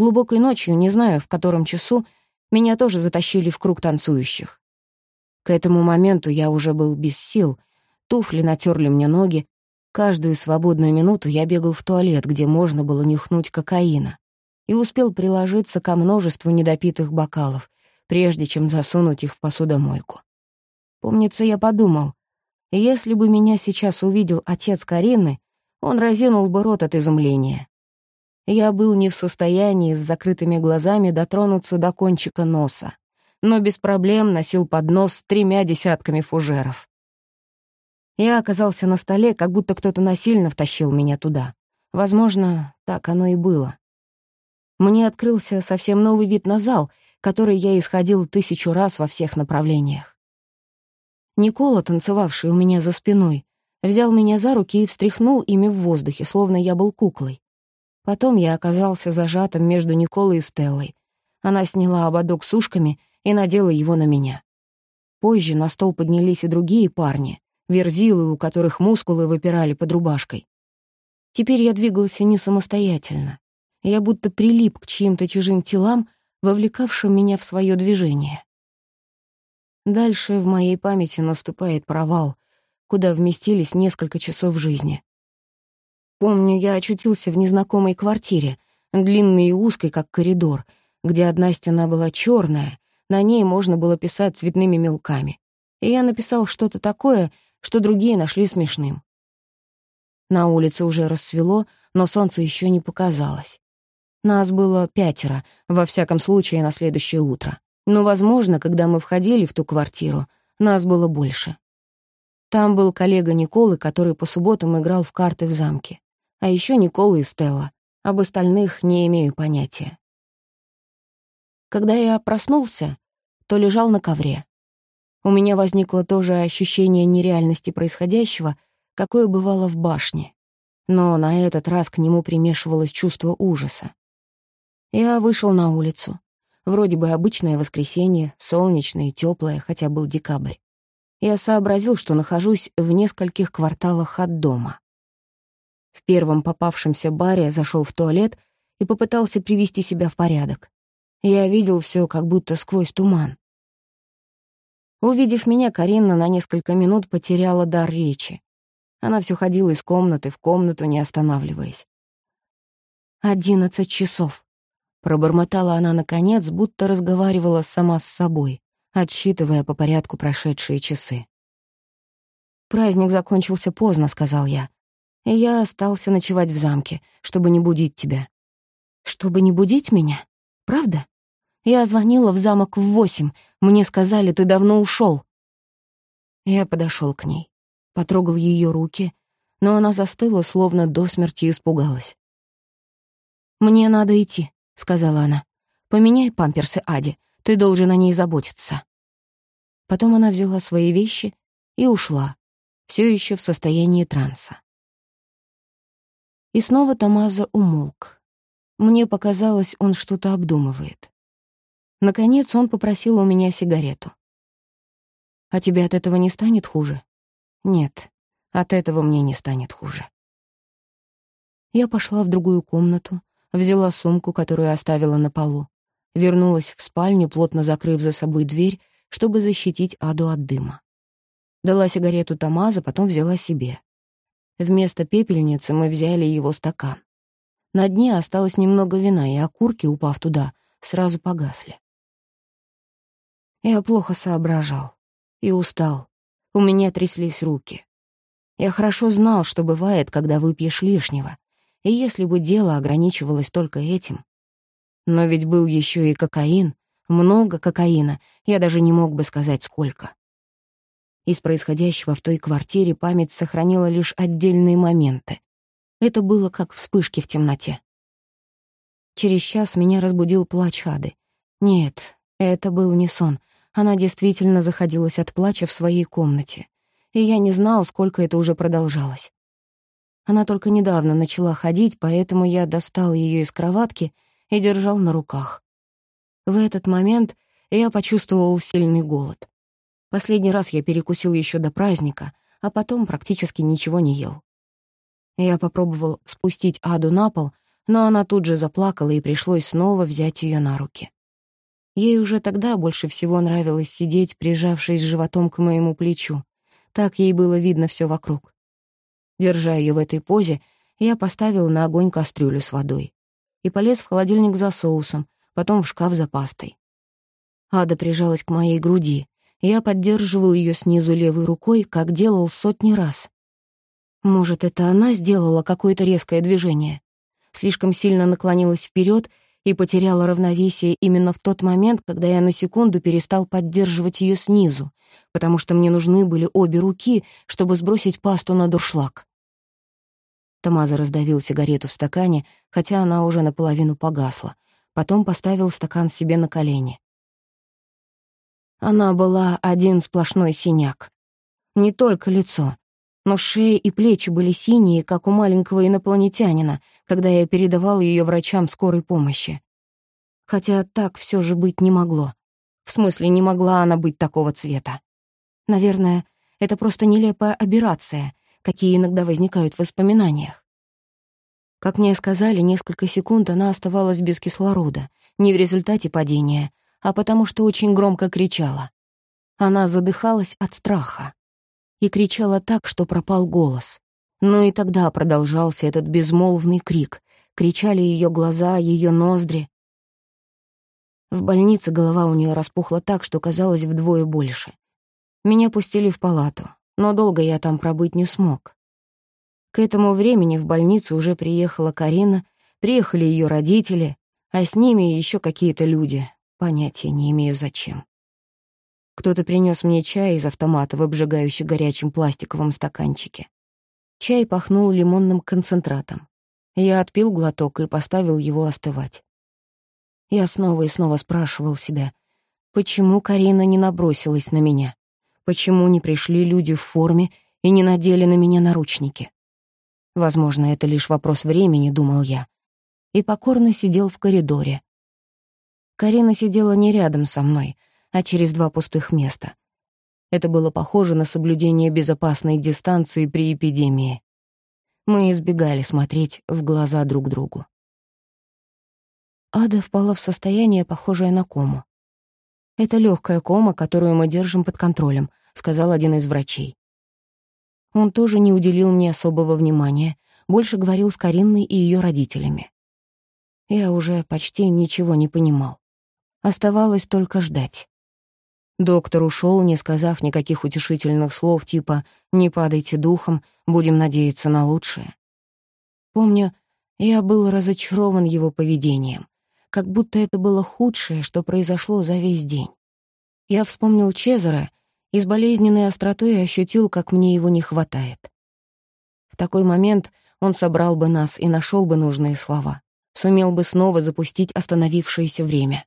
Глубокой ночью, не знаю, в котором часу, меня тоже затащили в круг танцующих. К этому моменту я уже был без сил, туфли натерли мне ноги, каждую свободную минуту я бегал в туалет, где можно было нюхнуть кокаина, и успел приложиться ко множеству недопитых бокалов, прежде чем засунуть их в посудомойку. Помнится, я подумал, если бы меня сейчас увидел отец Карины, он разинул бы рот от изумления. Я был не в состоянии с закрытыми глазами дотронуться до кончика носа, но без проблем носил поднос с тремя десятками фужеров. Я оказался на столе, как будто кто-то насильно втащил меня туда. Возможно, так оно и было. Мне открылся совсем новый вид на зал, который я исходил тысячу раз во всех направлениях. Никола, танцевавший у меня за спиной, взял меня за руки и встряхнул ими в воздухе, словно я был куклой. Потом я оказался зажатым между Николой и Стеллой. Она сняла ободок с ушками и надела его на меня. Позже на стол поднялись и другие парни, верзилы, у которых мускулы выпирали под рубашкой. Теперь я двигался не самостоятельно. Я будто прилип к чьим-то чужим телам, вовлекавшим меня в свое движение. Дальше в моей памяти наступает провал, куда вместились несколько часов жизни. Помню, я очутился в незнакомой квартире, длинной и узкой, как коридор, где одна стена была черная, на ней можно было писать цветными мелками. И я написал что-то такое, что другие нашли смешным. На улице уже рассвело, но солнце еще не показалось. Нас было пятеро, во всяком случае, на следующее утро. Но, возможно, когда мы входили в ту квартиру, нас было больше. Там был коллега Николы, который по субботам играл в карты в замке. А еще Никола и Стелла. Об остальных не имею понятия. Когда я проснулся, то лежал на ковре. У меня возникло то же ощущение нереальности происходящего, какое бывало в башне. Но на этот раз к нему примешивалось чувство ужаса. Я вышел на улицу. Вроде бы обычное воскресенье, солнечное и тёплое, хотя был декабрь. Я сообразил, что нахожусь в нескольких кварталах от дома. В первом попавшемся баре зашел в туалет и попытался привести себя в порядок. Я видел все как будто сквозь туман. Увидев меня, Карина на несколько минут потеряла дар речи. Она все ходила из комнаты в комнату, не останавливаясь. «Одиннадцать часов», — пробормотала она наконец, будто разговаривала сама с собой, отсчитывая по порядку прошедшие часы. «Праздник закончился поздно», — сказал я и я остался ночевать в замке, чтобы не будить тебя. Чтобы не будить меня? Правда? Я звонила в замок в восемь. Мне сказали, ты давно ушел. Я подошел к ней, потрогал ее руки, но она застыла, словно до смерти испугалась. «Мне надо идти», — сказала она. «Поменяй памперсы Аде, ты должен о ней заботиться». Потом она взяла свои вещи и ушла, все еще в состоянии транса. И снова Тамаза умолк. Мне показалось, он что-то обдумывает. Наконец он попросил у меня сигарету. «А тебе от этого не станет хуже?» «Нет, от этого мне не станет хуже». Я пошла в другую комнату, взяла сумку, которую оставила на полу, вернулась в спальню, плотно закрыв за собой дверь, чтобы защитить Аду от дыма. Дала сигарету Тамаза, потом взяла себе. Вместо пепельницы мы взяли его стакан. На дне осталось немного вина, и окурки, упав туда, сразу погасли. Я плохо соображал и устал. У меня тряслись руки. Я хорошо знал, что бывает, когда выпьешь лишнего, и если бы дело ограничивалось только этим. Но ведь был еще и кокаин, много кокаина, я даже не мог бы сказать, сколько. Из происходящего в той квартире память сохранила лишь отдельные моменты. Это было как вспышки в темноте. Через час меня разбудил плач Ады. Нет, это был не сон. Она действительно заходилась от плача в своей комнате. И я не знал, сколько это уже продолжалось. Она только недавно начала ходить, поэтому я достал ее из кроватки и держал на руках. В этот момент я почувствовал сильный голод. Последний раз я перекусил еще до праздника, а потом практически ничего не ел. Я попробовал спустить Аду на пол, но она тут же заплакала, и пришлось снова взять ее на руки. Ей уже тогда больше всего нравилось сидеть, прижавшись животом к моему плечу. Так ей было видно все вокруг. Держа ее в этой позе, я поставил на огонь кастрюлю с водой и полез в холодильник за соусом, потом в шкаф за пастой. Ада прижалась к моей груди. Я поддерживал ее снизу левой рукой, как делал сотни раз. Может, это она сделала какое-то резкое движение? Слишком сильно наклонилась вперед и потеряла равновесие именно в тот момент, когда я на секунду перестал поддерживать ее снизу, потому что мне нужны были обе руки, чтобы сбросить пасту на дуршлаг. Тамаза раздавил сигарету в стакане, хотя она уже наполовину погасла. Потом поставил стакан себе на колени. Она была один сплошной синяк. Не только лицо, но шея и плечи были синие, как у маленького инопланетянина, когда я передавал ее врачам скорой помощи. Хотя так все же быть не могло. В смысле, не могла она быть такого цвета. Наверное, это просто нелепая аберрация, какие иногда возникают в воспоминаниях. Как мне сказали, несколько секунд она оставалась без кислорода, не в результате падения, а потому что очень громко кричала. Она задыхалась от страха и кричала так, что пропал голос. Но и тогда продолжался этот безмолвный крик. Кричали ее глаза, ее ноздри. В больнице голова у нее распухла так, что казалось вдвое больше. Меня пустили в палату, но долго я там пробыть не смог. К этому времени в больницу уже приехала Карина, приехали ее родители, а с ними еще какие-то люди. Понятия не имею зачем. Кто-то принес мне чай из автомата в обжигающе горячем пластиковом стаканчике. Чай пахнул лимонным концентратом. Я отпил глоток и поставил его остывать. Я снова и снова спрашивал себя, почему Карина не набросилась на меня? Почему не пришли люди в форме и не надели на меня наручники? Возможно, это лишь вопрос времени, думал я. И покорно сидел в коридоре. Карина сидела не рядом со мной — а через два пустых места. Это было похоже на соблюдение безопасной дистанции при эпидемии. Мы избегали смотреть в глаза друг другу. Ада впала в состояние, похожее на кому. «Это легкая кома, которую мы держим под контролем», — сказал один из врачей. Он тоже не уделил мне особого внимания, больше говорил с Каринной и ее родителями. Я уже почти ничего не понимал. Оставалось только ждать. Доктор ушел, не сказав никаких утешительных слов типа «не падайте духом, будем надеяться на лучшее». Помню, я был разочарован его поведением, как будто это было худшее, что произошло за весь день. Я вспомнил Чезаро и с болезненной остротой ощутил, как мне его не хватает. В такой момент он собрал бы нас и нашел бы нужные слова, сумел бы снова запустить остановившееся время.